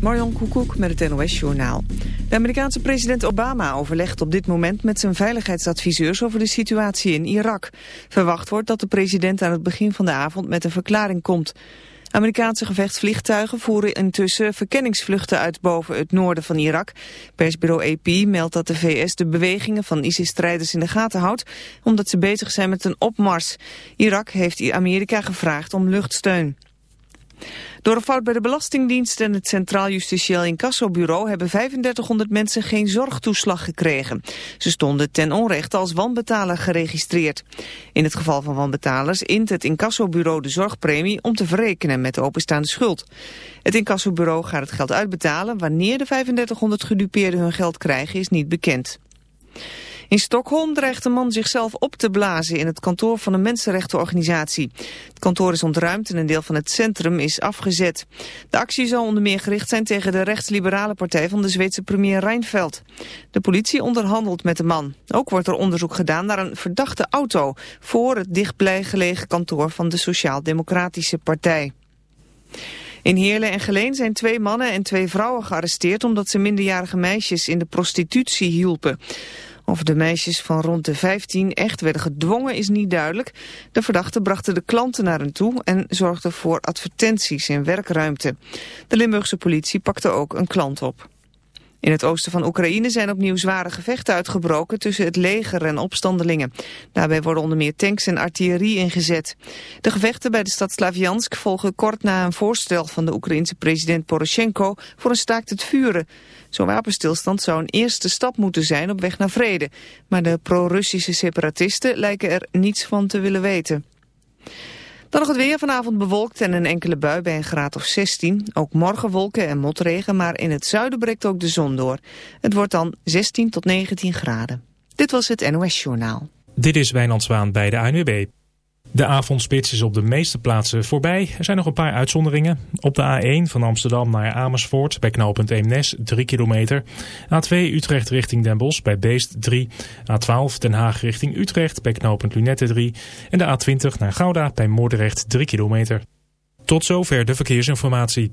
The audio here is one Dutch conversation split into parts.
Marion Koekoek met het NOS-journaal. De Amerikaanse president Obama overlegt op dit moment met zijn veiligheidsadviseurs over de situatie in Irak. Verwacht wordt dat de president aan het begin van de avond met een verklaring komt. Amerikaanse gevechtsvliegtuigen voeren intussen verkenningsvluchten uit boven het noorden van Irak. Persbureau AP meldt dat de VS de bewegingen van ISIS-strijders in de gaten houdt, omdat ze bezig zijn met een opmars. Irak heeft Amerika gevraagd om luchtsteun. Door een fout bij de Belastingdienst en het Centraal Justitieel Incassobureau hebben 3500 mensen geen zorgtoeslag gekregen. Ze stonden ten onrechte als wanbetaler geregistreerd. In het geval van wanbetalers int het incassobureau de zorgpremie om te verrekenen met de openstaande schuld. Het incassobureau gaat het geld uitbetalen. Wanneer de 3500 gedupeerden hun geld krijgen is niet bekend. In Stockholm dreigt een man zichzelf op te blazen in het kantoor van een mensenrechtenorganisatie. Het kantoor is ontruimd en een deel van het centrum is afgezet. De actie zal onder meer gericht zijn tegen de rechtsliberale partij van de Zweedse premier Reinfeldt. De politie onderhandelt met de man. Ook wordt er onderzoek gedaan naar een verdachte auto voor het dichtbij gelegen kantoor van de Sociaal-Democratische Partij. In Heerlen en Geleen zijn twee mannen en twee vrouwen gearresteerd omdat ze minderjarige meisjes in de prostitutie hielpen. Of de meisjes van rond de 15 echt werden gedwongen is niet duidelijk. De verdachten brachten de klanten naar hen toe en zorgden voor advertenties en werkruimte. De Limburgse politie pakte ook een klant op. In het oosten van Oekraïne zijn opnieuw zware gevechten uitgebroken tussen het leger en opstandelingen. Daarbij worden onder meer tanks en artillerie ingezet. De gevechten bij de stad Slaviansk volgen kort na een voorstel van de Oekraïense president Poroshenko voor een staakt het vuren. Zo'n wapenstilstand zou een eerste stap moeten zijn op weg naar vrede. Maar de pro-Russische separatisten lijken er niets van te willen weten. Dan nog het weer vanavond bewolkt en een enkele bui bij een graad of 16. Ook morgen wolken en motregen, maar in het zuiden breekt ook de zon door. Het wordt dan 16 tot 19 graden. Dit was het NOS Journaal. Dit is Wijnand Zwaan bij de ANWB. De avondspits is op de meeste plaatsen voorbij. Er zijn nog een paar uitzonderingen. Op de A1 van Amsterdam naar Amersfoort bij knooppunt Eemnes 3 kilometer. A2 Utrecht richting Den Bosch bij Beest 3. A12 Den Haag richting Utrecht bij knooppunt Lunette 3. En de A20 naar Gouda bij Moordrecht 3 kilometer. Tot zover de verkeersinformatie.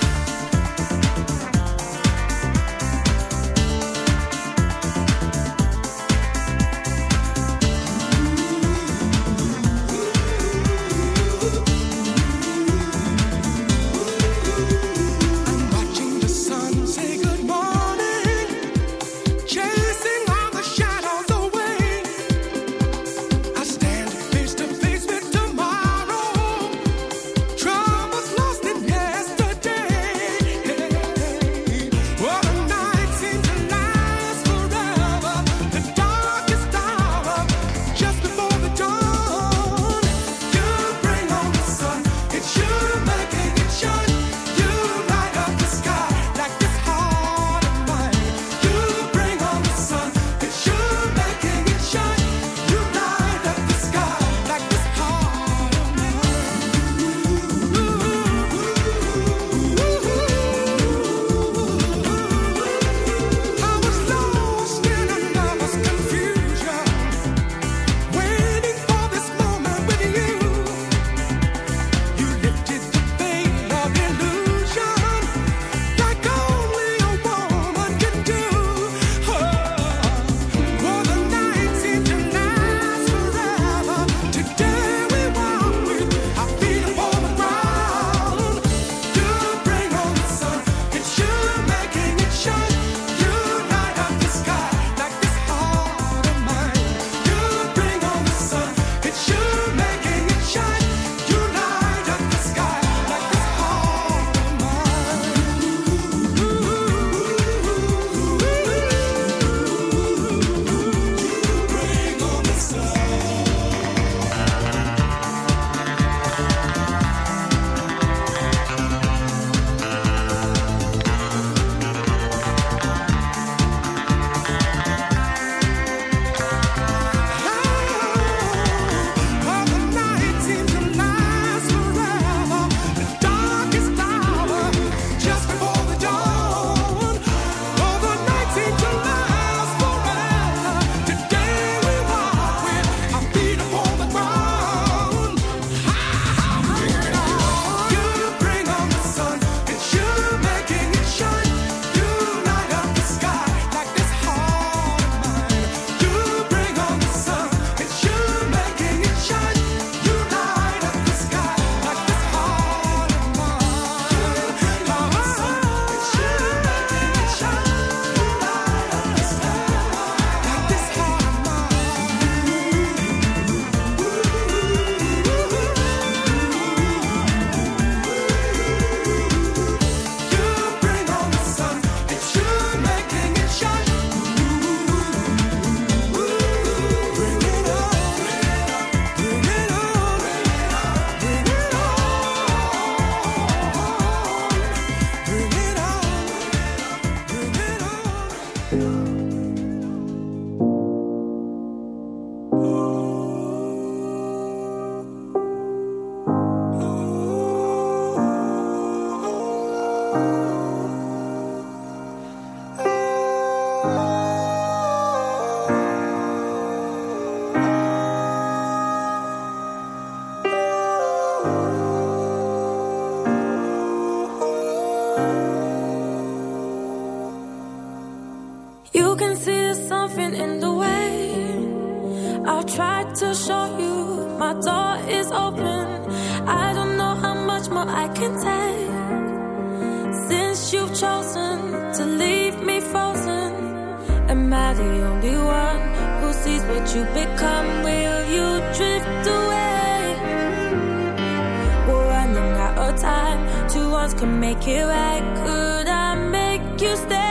once could make it right. Could I make you stay?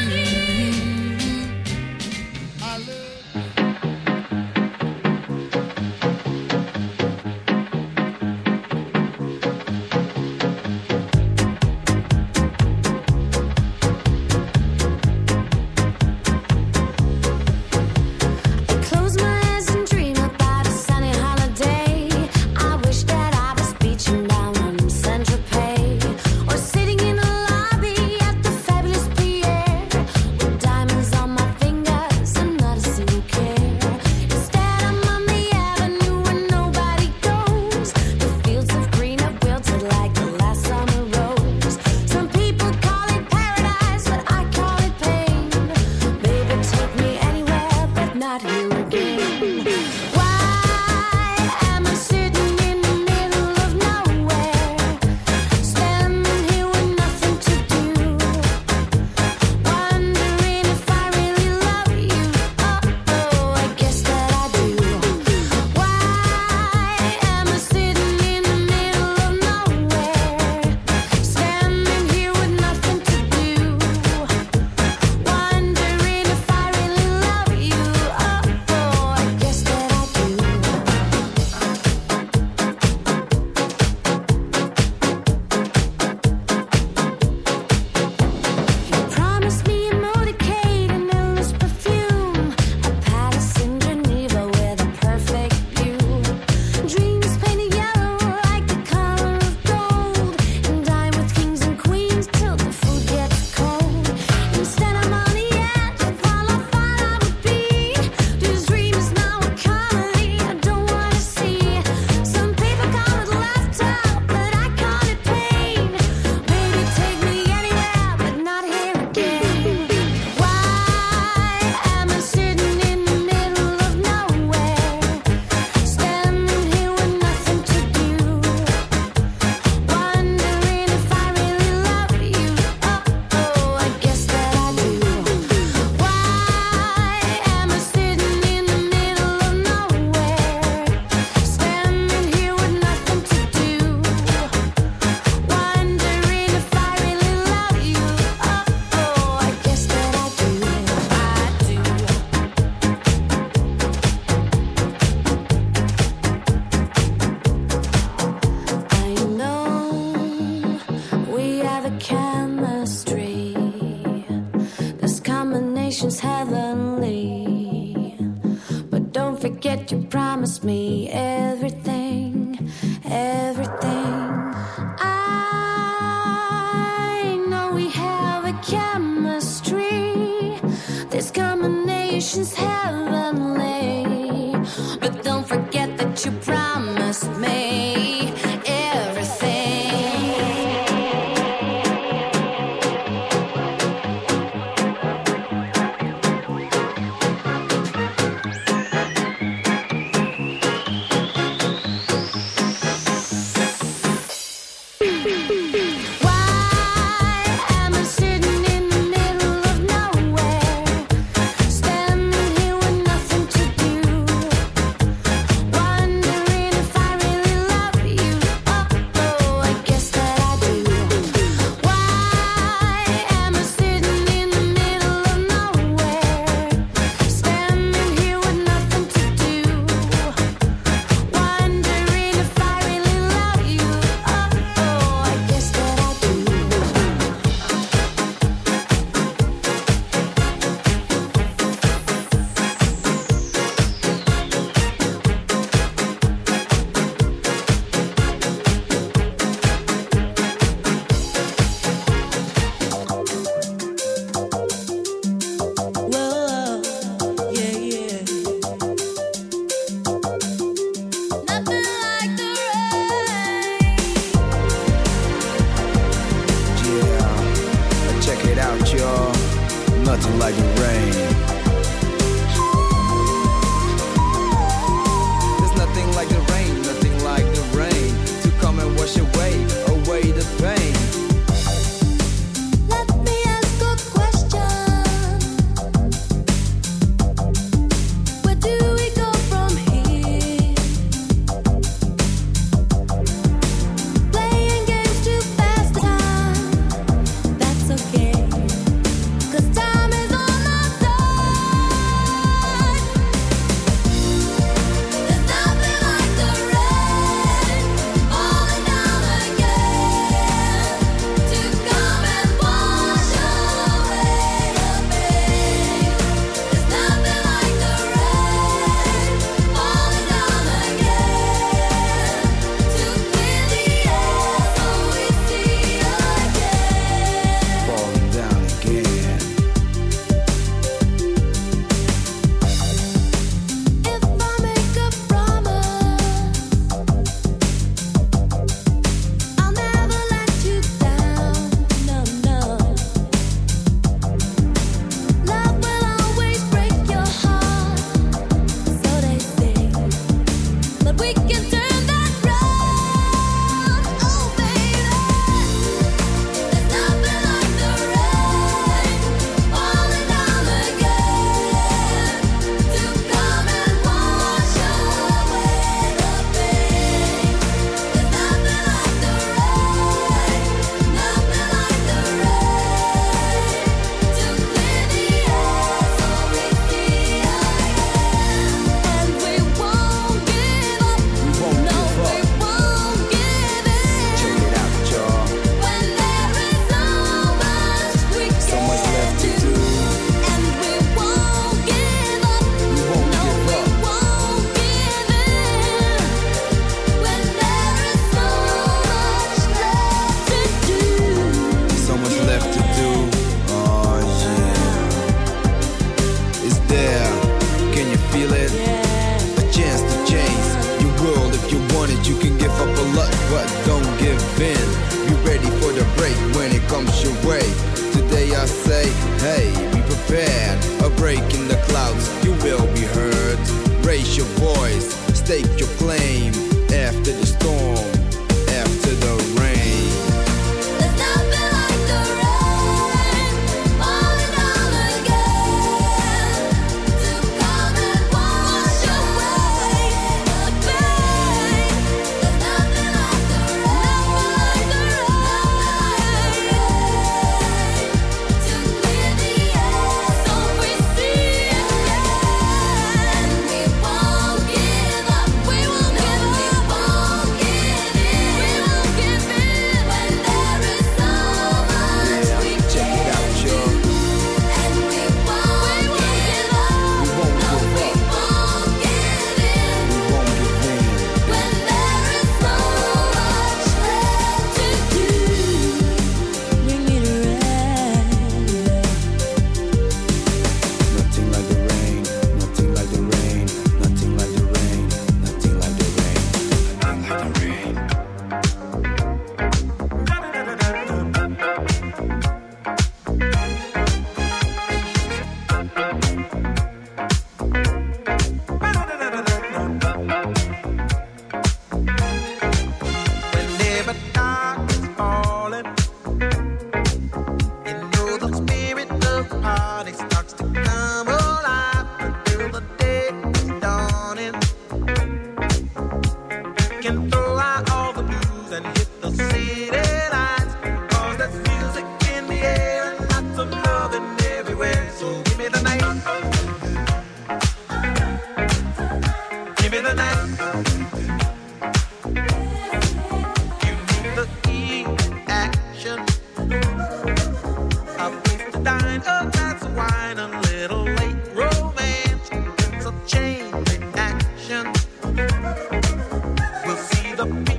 The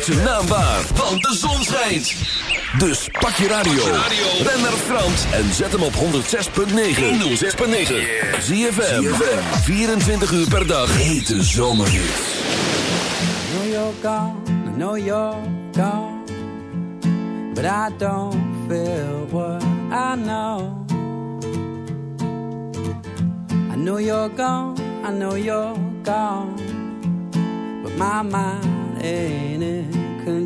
maakt zijn naam waar, want de zon schijnt. Dus pak je radio, ren naar Frans en zet hem op 106.9. 106.9. ZFM, 24 uur per dag. Hete zomerhits. I know you're gone, I know you're gone. But I don't feel what I know. I know you're gone, I know you're gone. But my mind in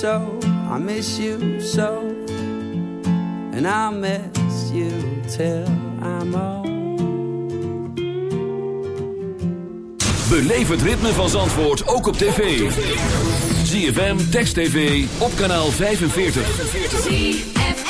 so. I miss you so. And I'll miss you till I'm old. Beleef het ritme van Zandvoort ook op tv. ZFM, Text TV, op kanaal 45.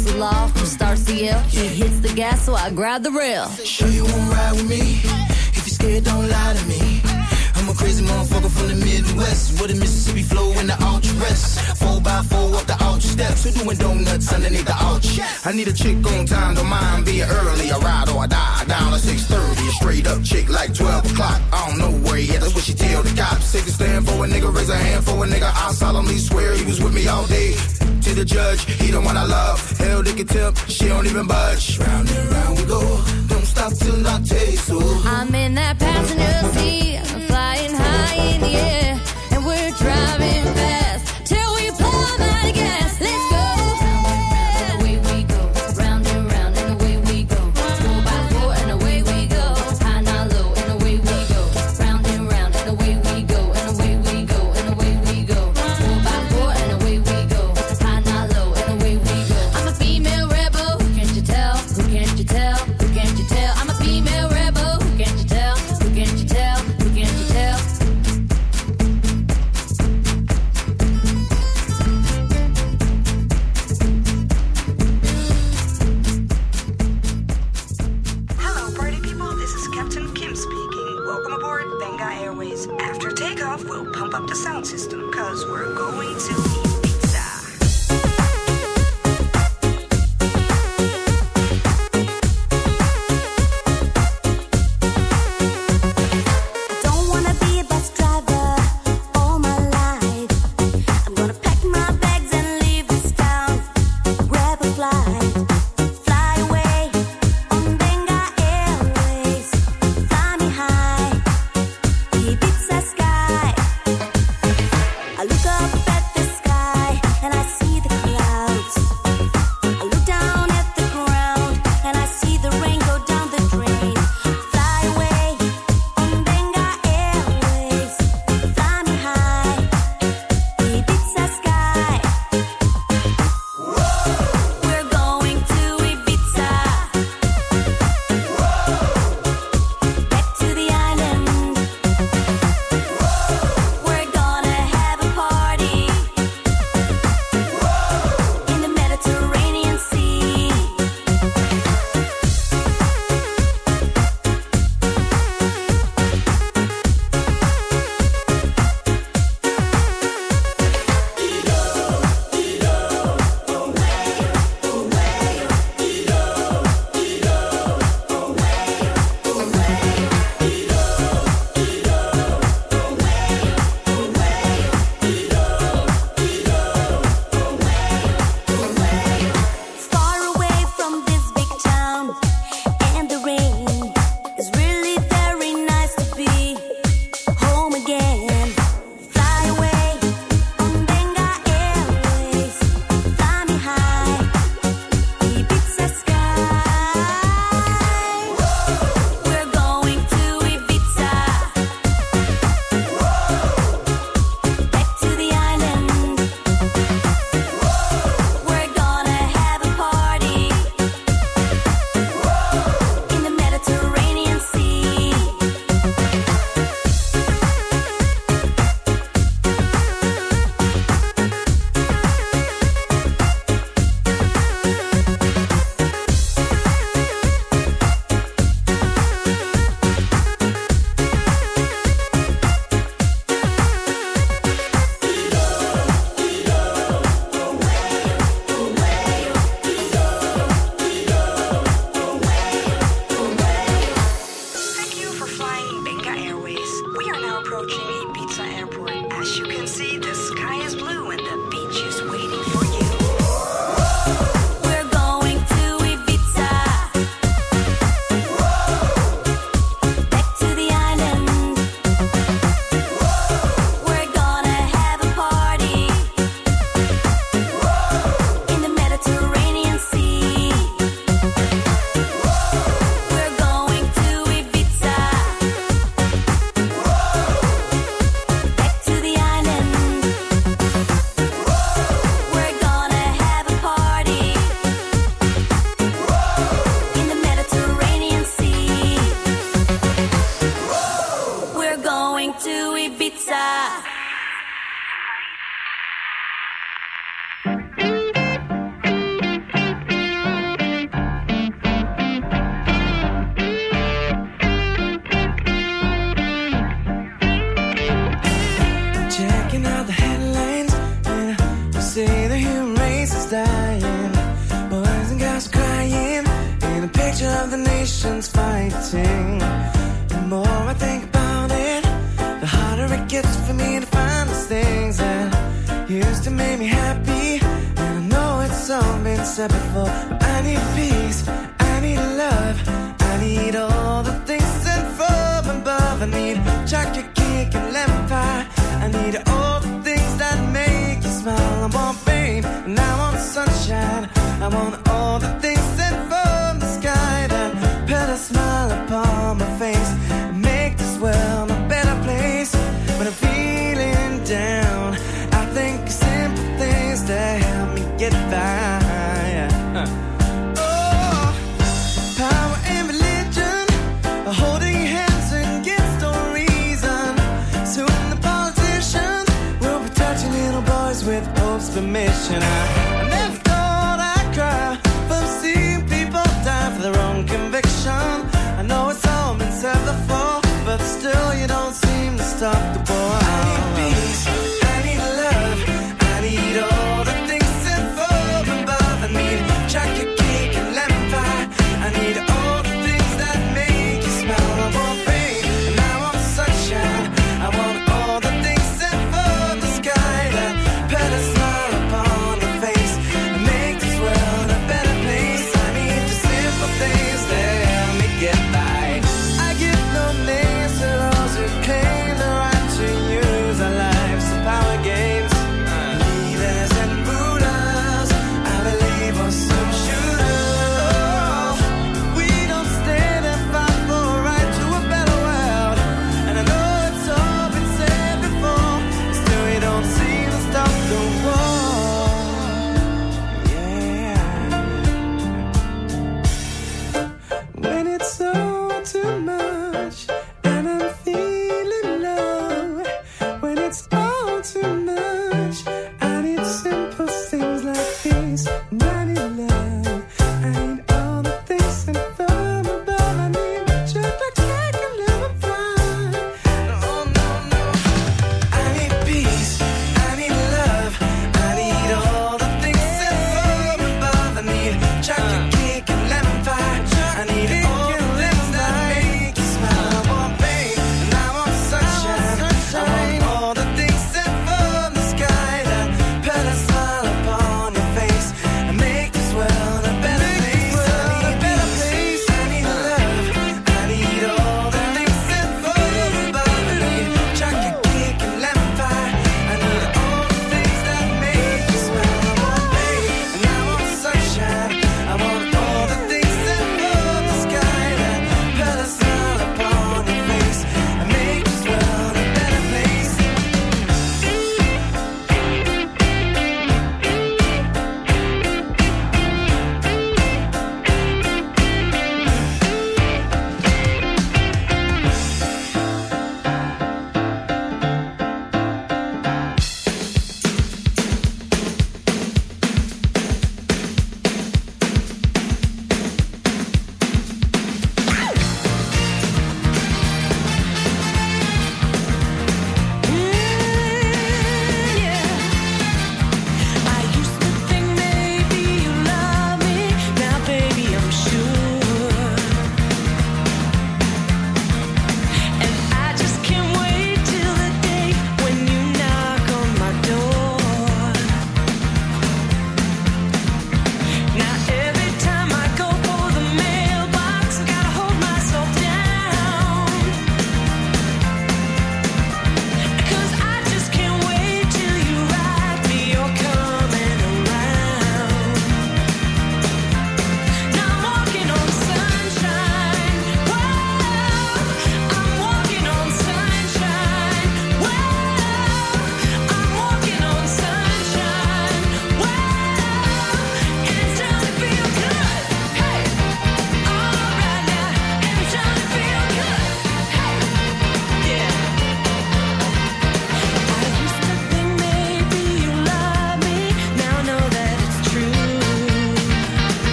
falls in love from starts to yell. He hits the gas, so I grab the rail. Sure you won't ride with me? If you're scared, don't lie to me crazy motherfucker from the Midwest. With a Mississippi flow in the ultra rest. Four by four up the ultra steps. We're doing donuts underneath the ultra. I need a chick on time, don't mind being early. I ride or I die. Down at 6.30. A straight up chick like 12 o'clock. I don't know where yet. That's what she tell the cops. Take a stand for a nigga, raise a hand for a nigga. I solemnly swear he was with me all day. To the judge, he the one I love. Hell, they can tip, she don't even budge. Round and round we go. Don't stop till I taste. Oh. I'm in that passenger seat in the air.